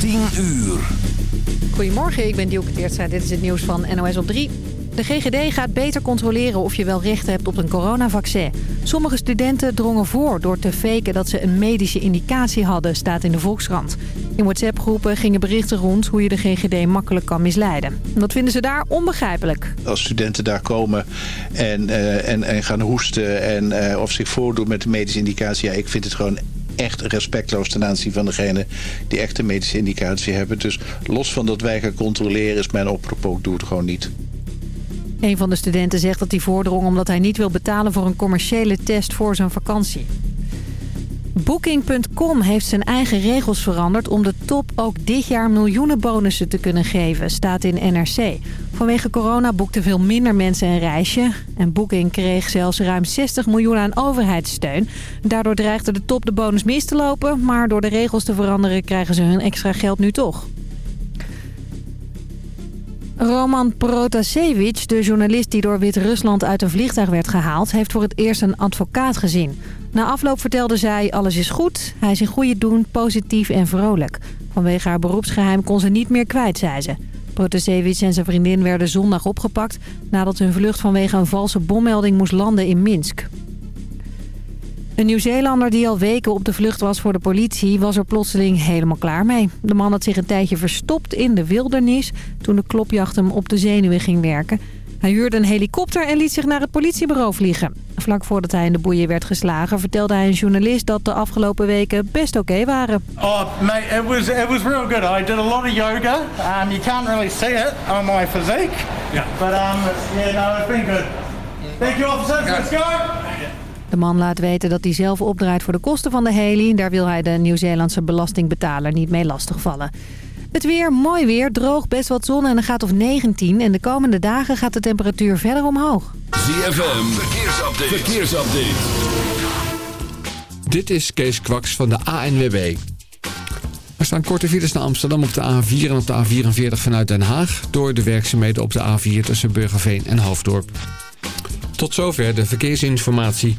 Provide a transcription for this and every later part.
10 uur. Goedemorgen, ik ben Dielke Teertstra. Dit is het nieuws van NOS op 3. De GGD gaat beter controleren of je wel recht hebt op een coronavaccin. Sommige studenten drongen voor door te faken dat ze een medische indicatie hadden, staat in de Volkskrant. In WhatsApp-groepen gingen berichten rond hoe je de GGD makkelijk kan misleiden. Dat vinden ze daar onbegrijpelijk. Als studenten daar komen en, uh, en, en gaan hoesten en uh, of zich voordoen met een medische indicatie... ja, ik vind het gewoon echt respectloos ten aanzien van degene die echt een medische indicatie hebben. Dus los van dat wij gaan controleren is mijn oproep ook, doe het gewoon niet. Een van de studenten zegt dat hij voordrong omdat hij niet wil betalen voor een commerciële test voor zijn vakantie. Booking.com heeft zijn eigen regels veranderd om de top ook dit jaar miljoenen bonussen te kunnen geven, staat in NRC. Vanwege corona boekten veel minder mensen een reisje. En Booking kreeg zelfs ruim 60 miljoen aan overheidssteun. Daardoor dreigde de top de bonus mis te lopen, maar door de regels te veranderen krijgen ze hun extra geld nu toch. Roman Protasevich, de journalist die door Wit-Rusland uit een vliegtuig werd gehaald... heeft voor het eerst een advocaat gezien. Na afloop vertelde zij, alles is goed, hij is in goede doen, positief en vrolijk. Vanwege haar beroepsgeheim kon ze niet meer kwijt, zei ze. Protasevich en zijn vriendin werden zondag opgepakt... nadat hun vlucht vanwege een valse bommelding moest landen in Minsk. Een Nieuw-Zeelander die al weken op de vlucht was voor de politie... was er plotseling helemaal klaar mee. De man had zich een tijdje verstopt in de wildernis... toen de klopjacht hem op de zenuwen ging werken. Hij huurde een helikopter en liet zich naar het politiebureau vliegen. Vlak voordat hij in de boeien werd geslagen... vertelde hij een journalist dat de afgelopen weken best oké okay waren. Oh, mate, it was, it was real good. I did a lot of yoga. Um, you can't really see it on my physique. Yeah. But um, yeah, no, it's been good. Thank you, officers. Let's go. De man laat weten dat hij zelf opdraait voor de kosten van de heli. Daar wil hij de Nieuw-Zeelandse belastingbetaler niet mee lastigvallen. Het weer, mooi weer, droog, best wat zon en een gaat of 19. En de komende dagen gaat de temperatuur verder omhoog. ZFM, verkeersupdate. verkeersupdate. Dit is Kees Kwaks van de ANWB. Er staan korte files naar Amsterdam op de A4 en op de A44 vanuit Den Haag... door de werkzaamheden op de A4 tussen Burgerveen en Hoofddorp. Tot zover de verkeersinformatie.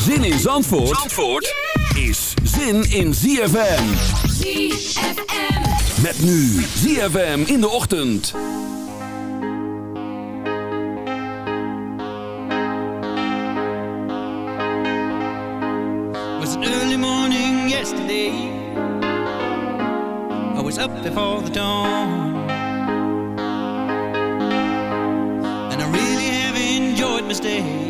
Zin in Zandvoort, Zandvoort is zin in ZFM. ZFM. Met nu ZFM in de ochtend. was an early morning yesterday. I was up before the dawn. And I really have enjoyed my stay.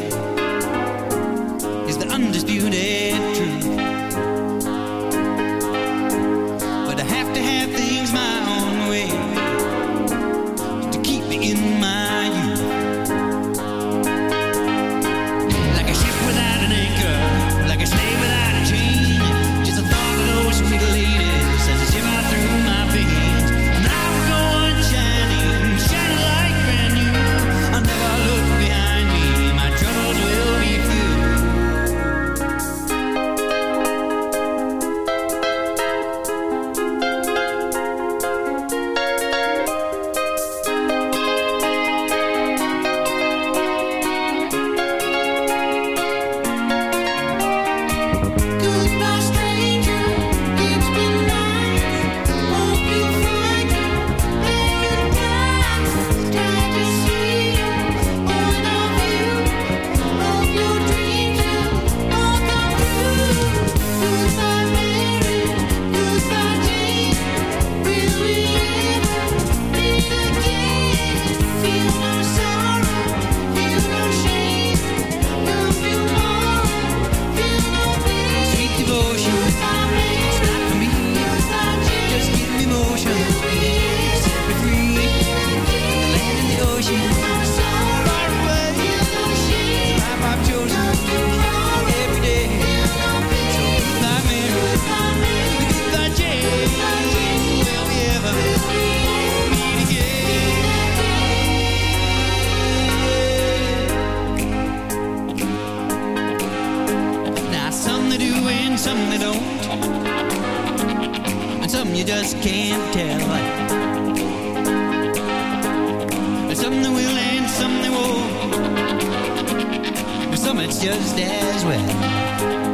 something you just can't tell. There's some that will and some that won't. But some it's just as well.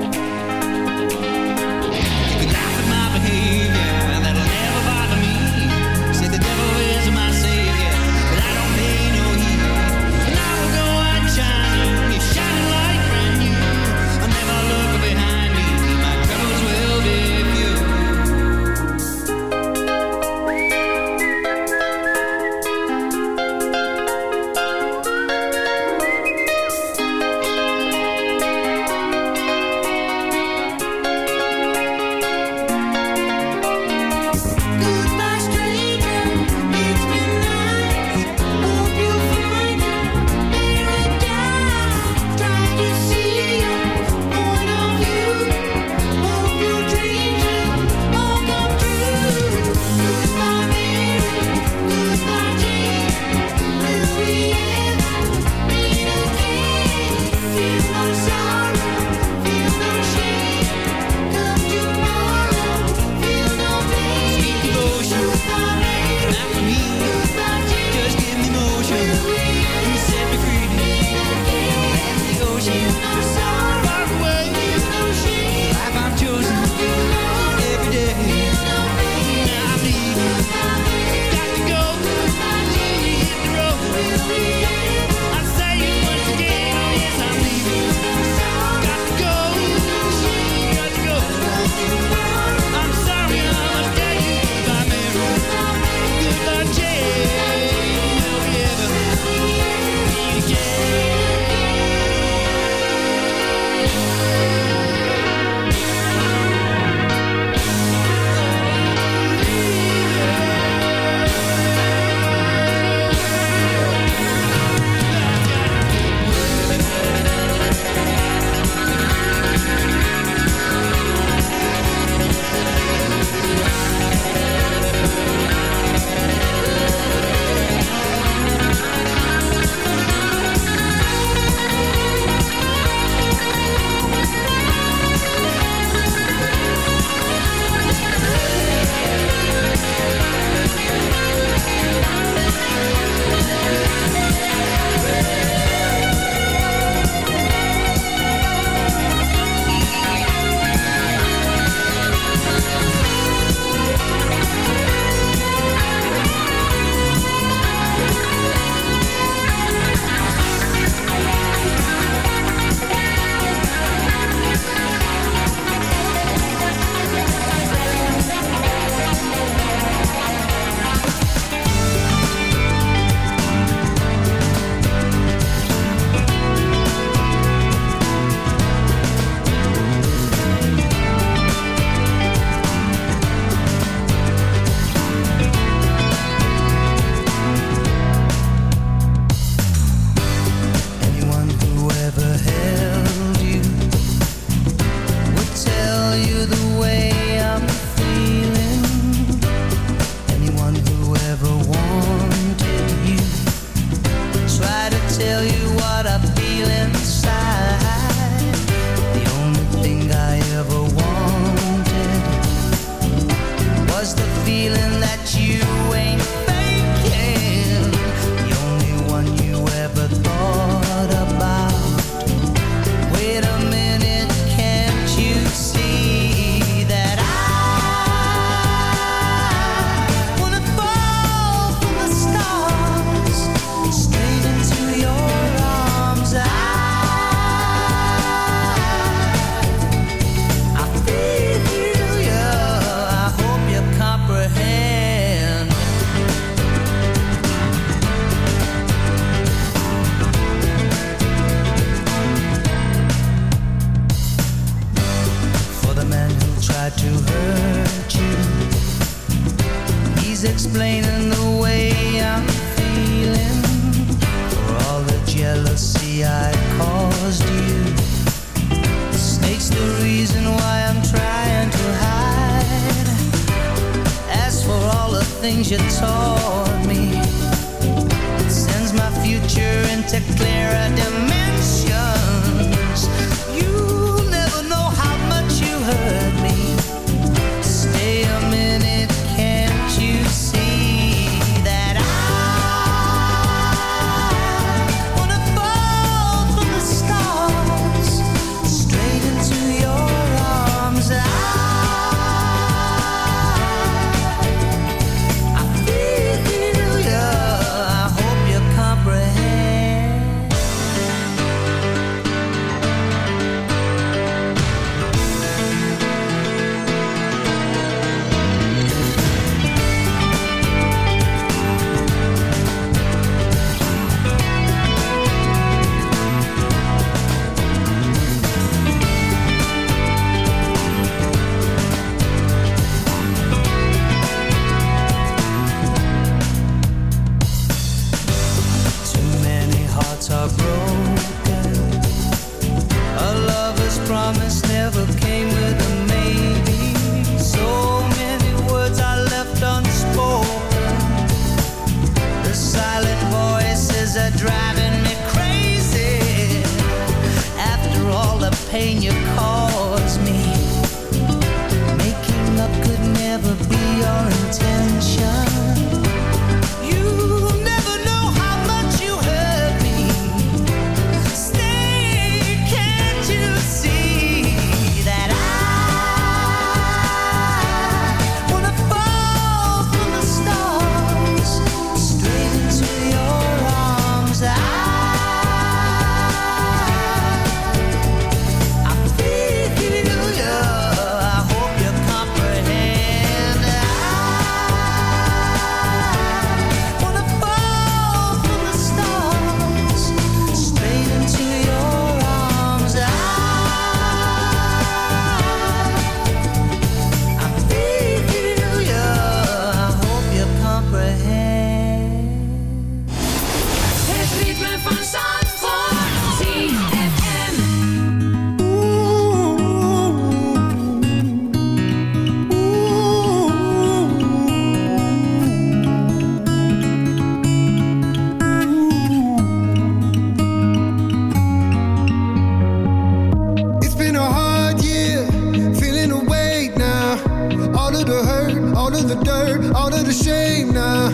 All of the hurt, all of the dirt, all of the shame now.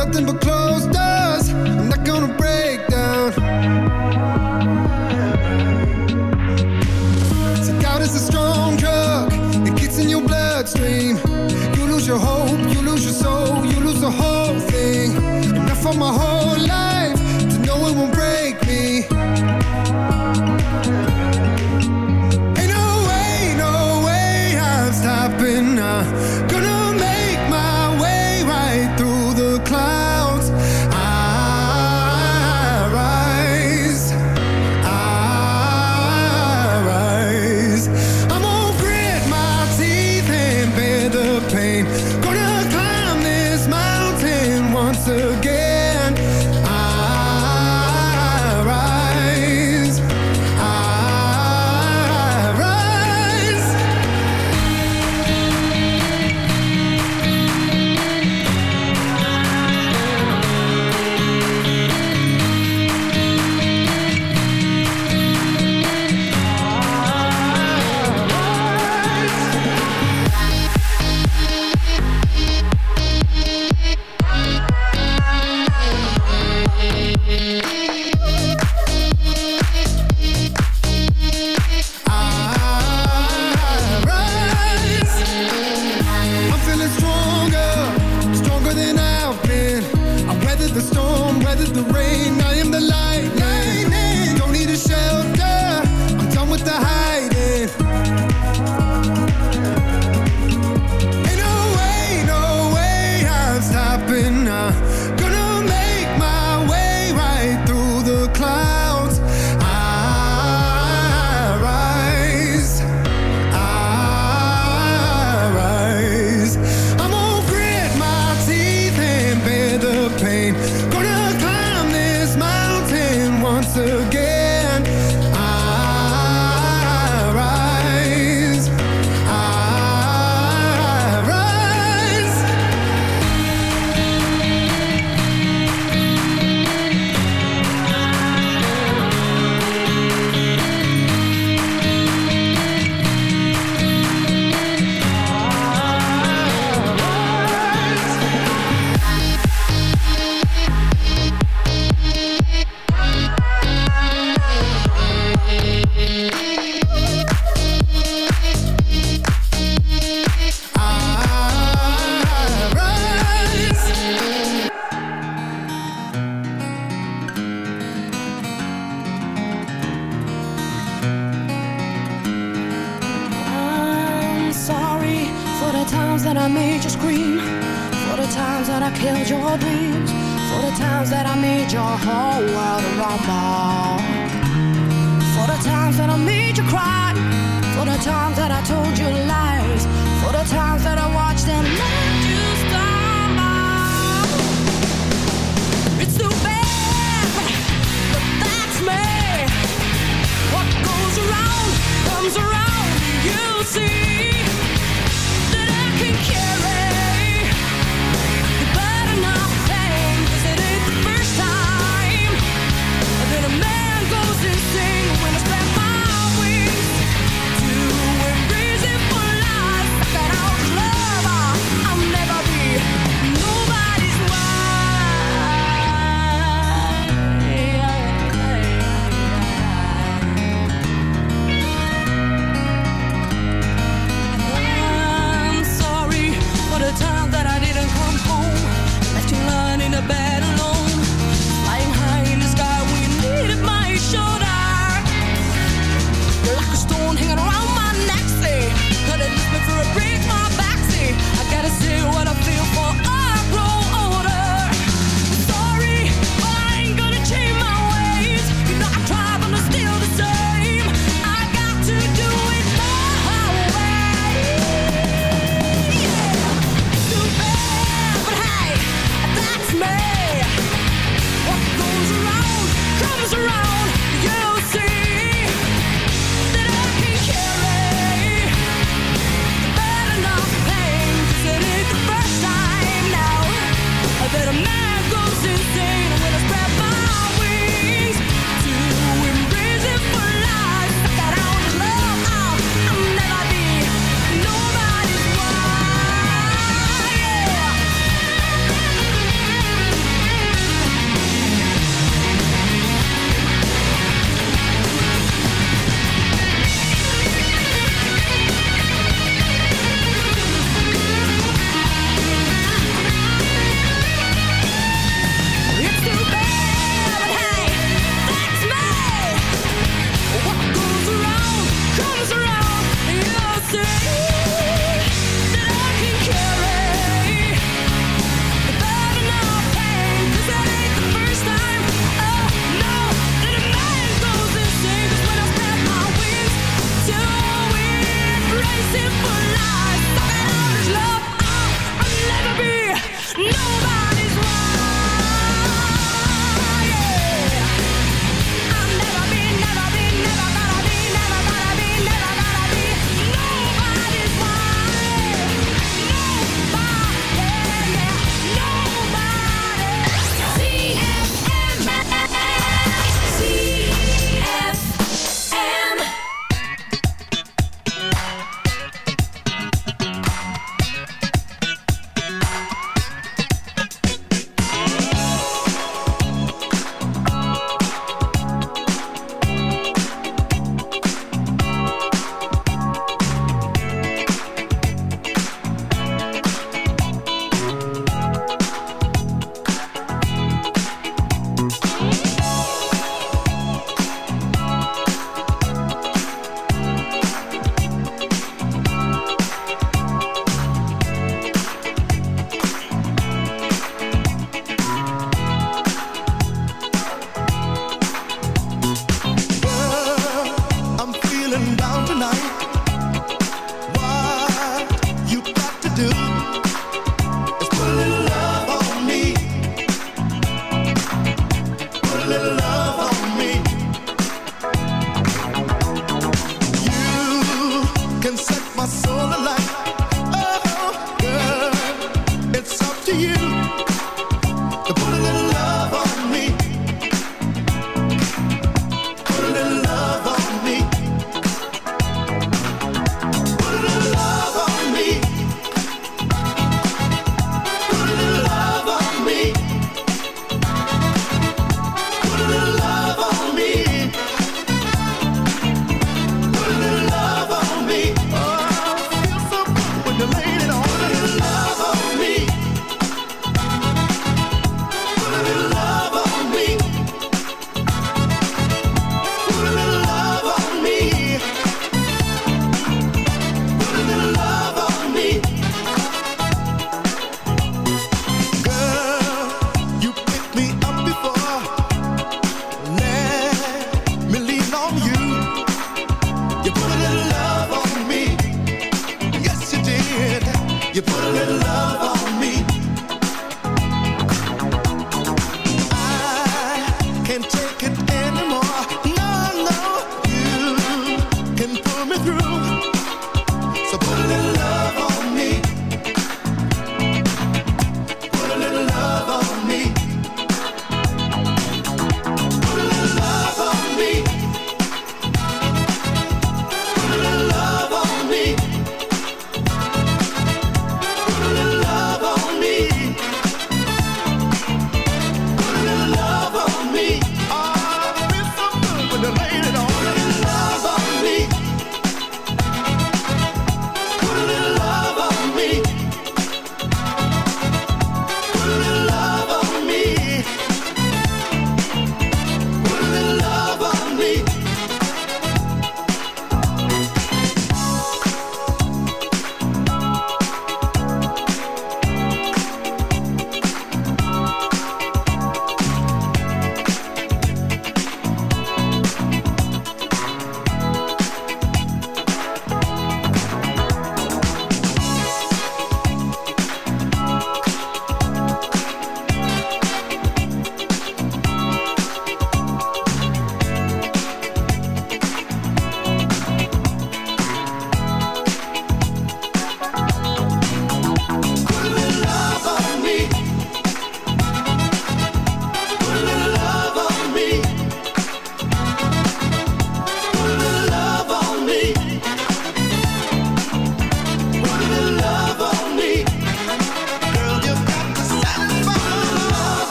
Nothing but closed doors. I'm not gonna break.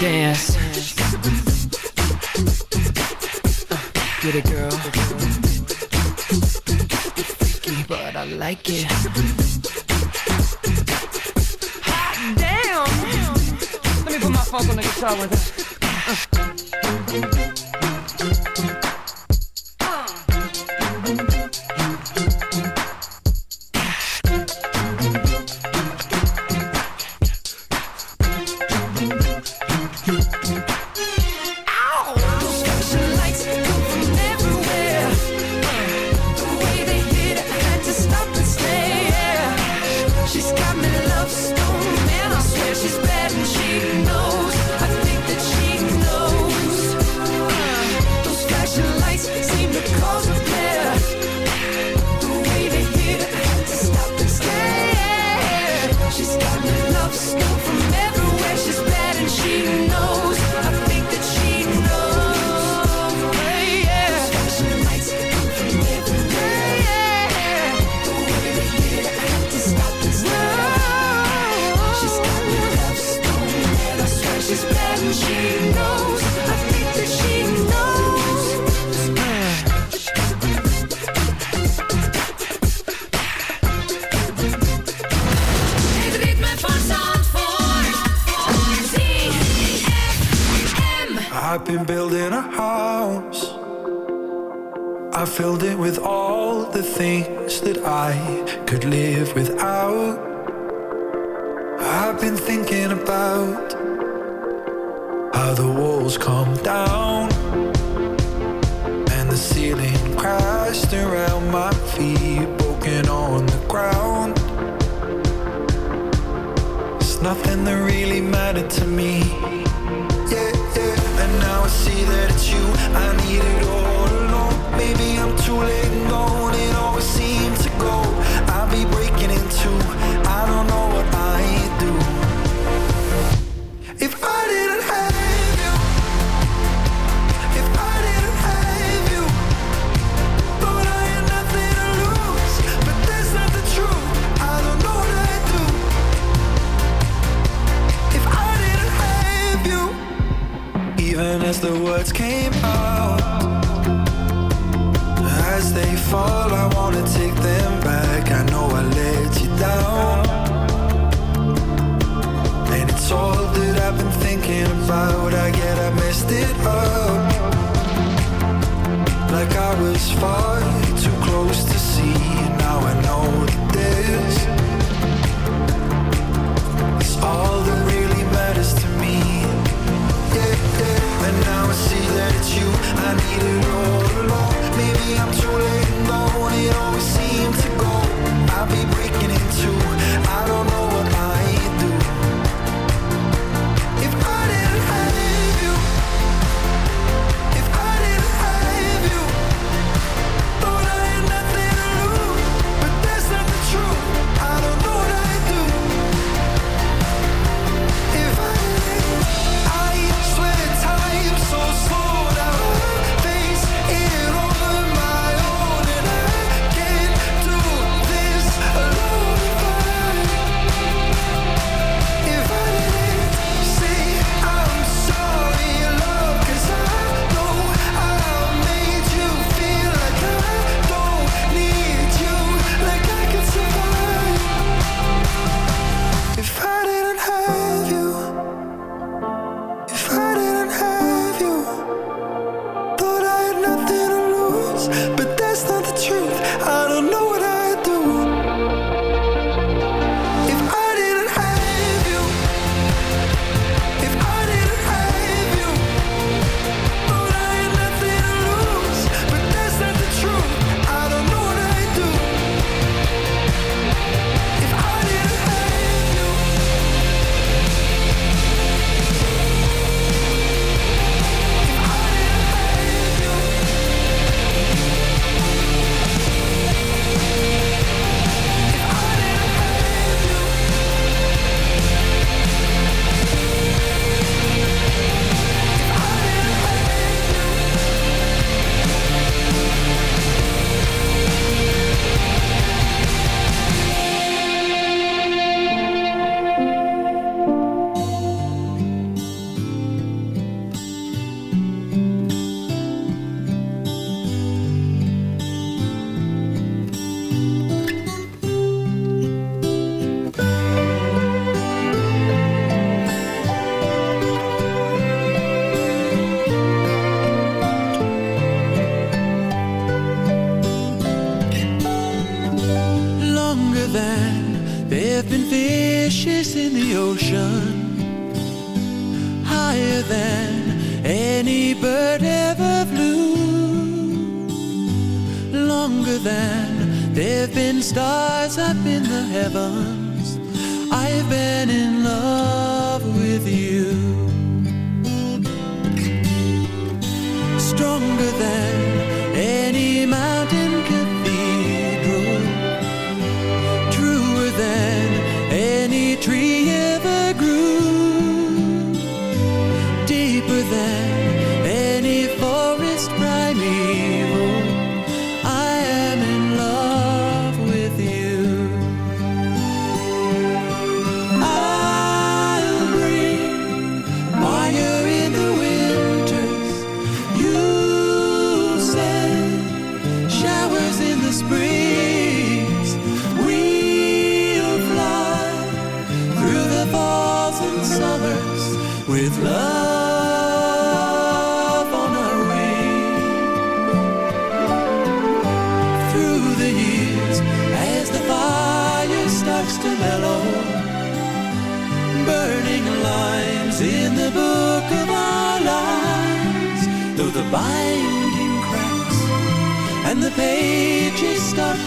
dance. Get it, girl. Freaky, but I like it. Hot damn! Let me put my phone on the guitar with her.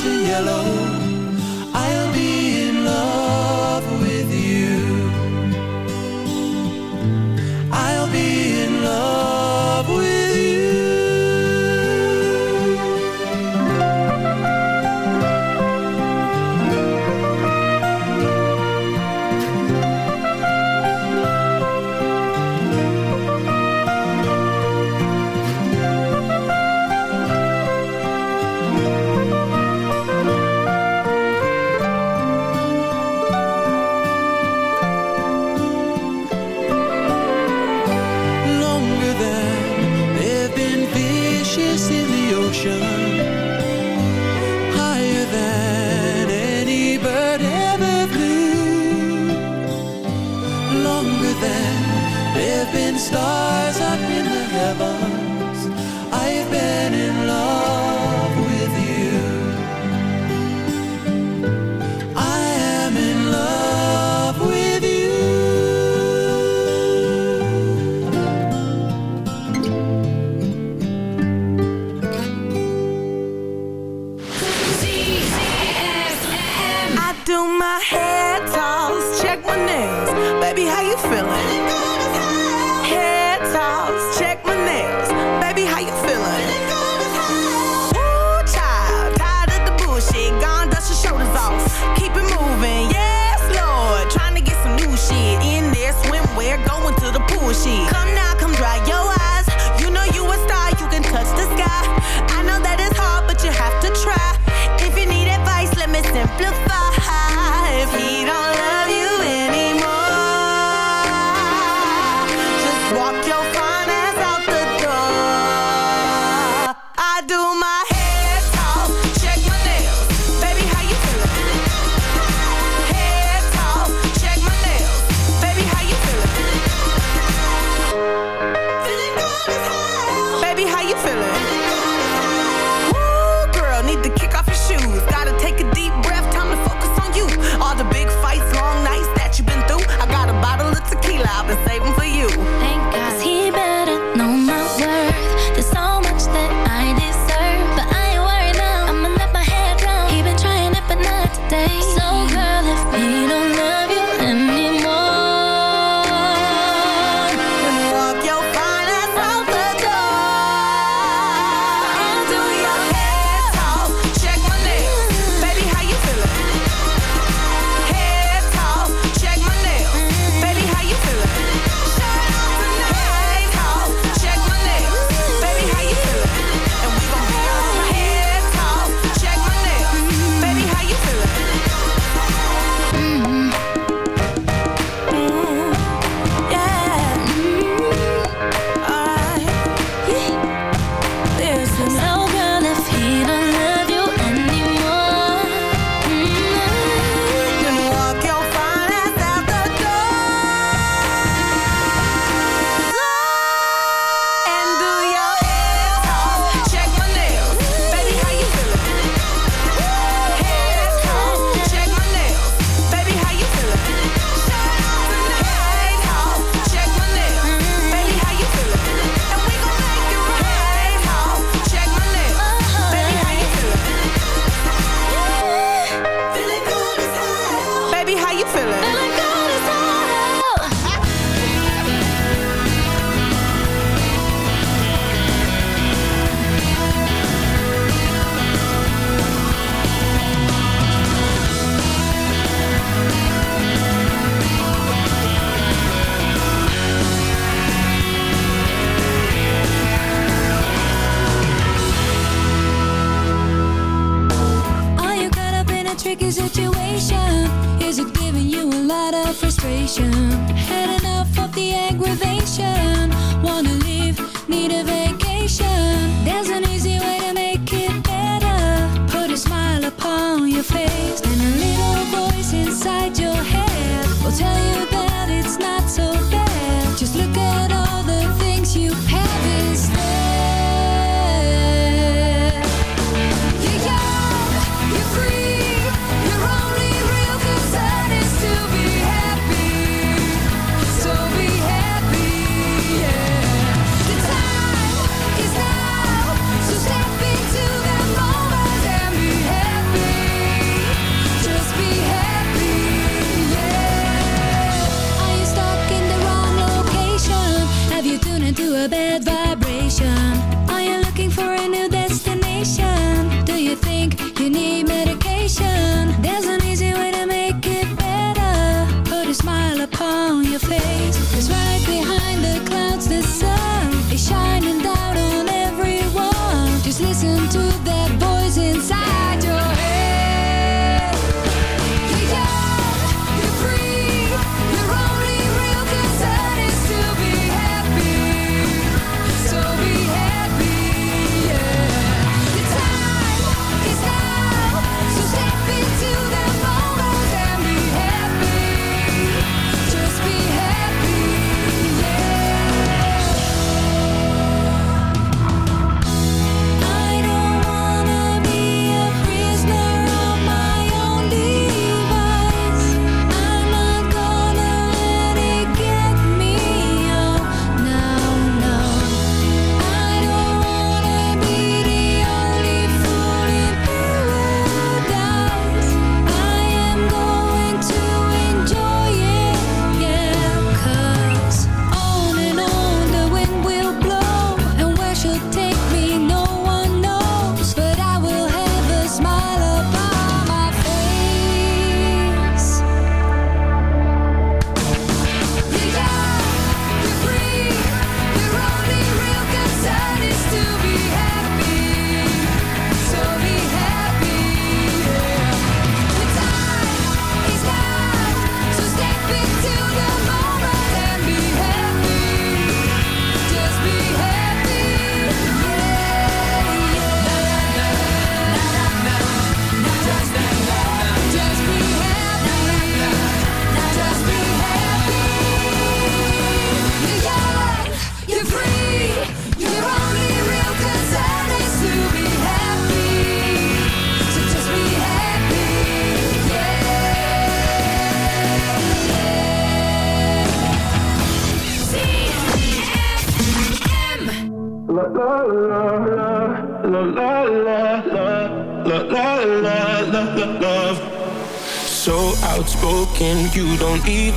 Yellow,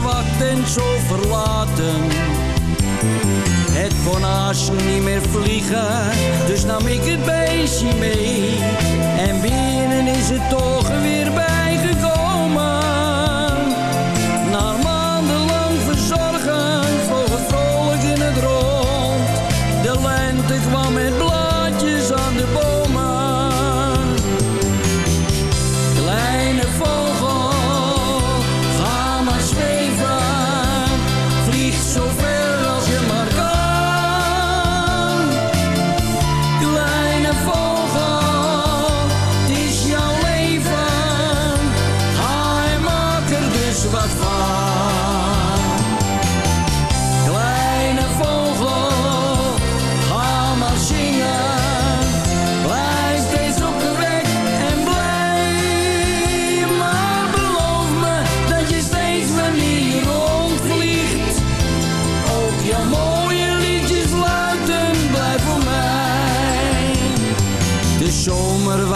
verzwakt en zo verlaten. Het kon haast niet meer vliegen, dus nam ik het beestje mee. En binnen is het toch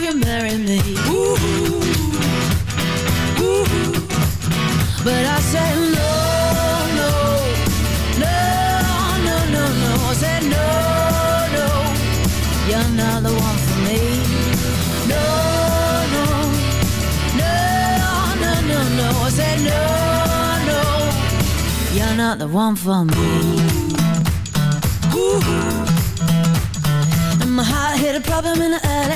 you marry me? But I said, No, no, no, no, no, no. I said, No, no, you're not the one for me. No, no, no, no, no, no. I said, No, no, you're not the one for me. And my heart hit a problem in the early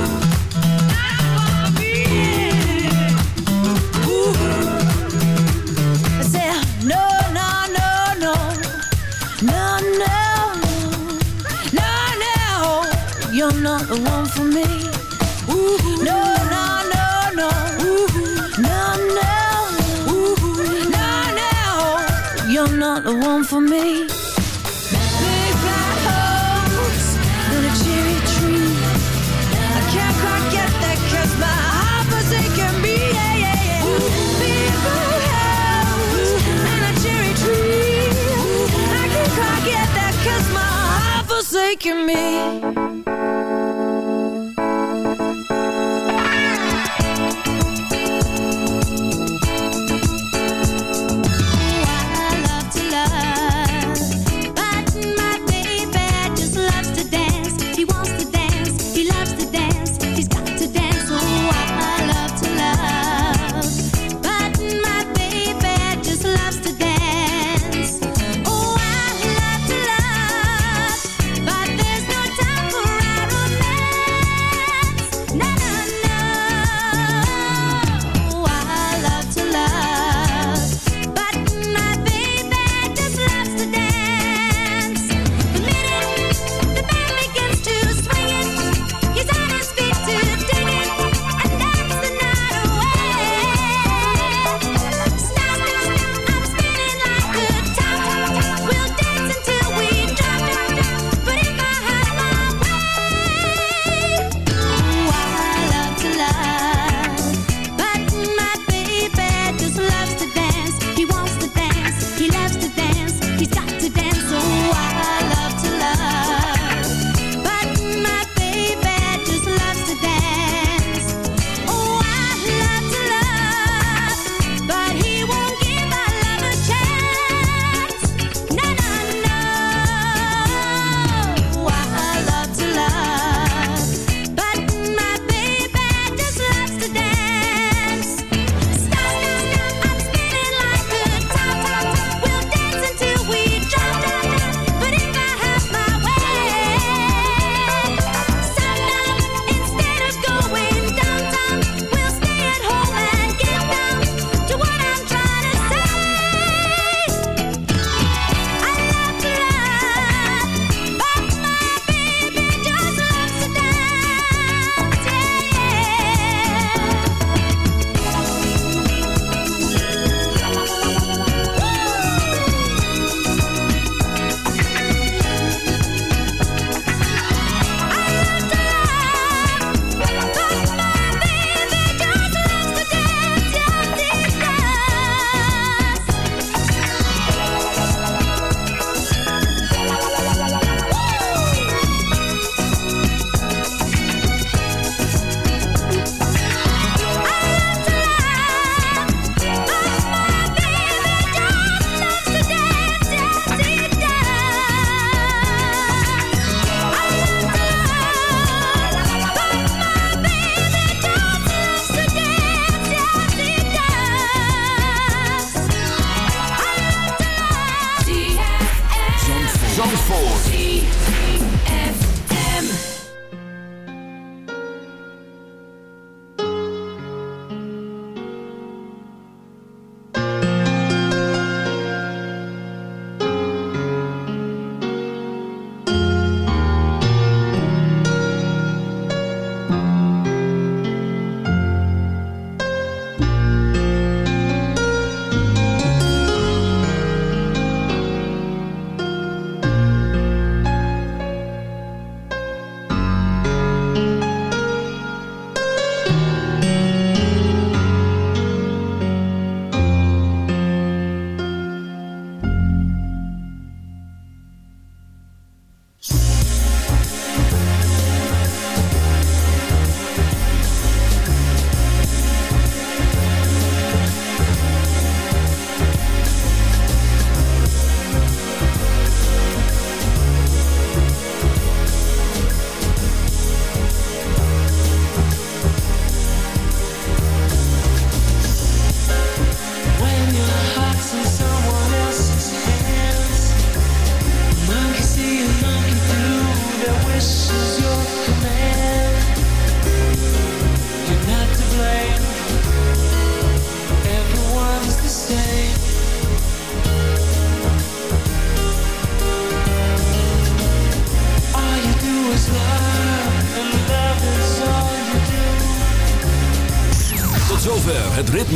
not the one for me. No, no, no, no, no, no, no, no, you're not the one for me. Big black house and a cherry tree. I can't quite get my me. Big black house and a cherry tree. I can't quite get my me. Zandvoort.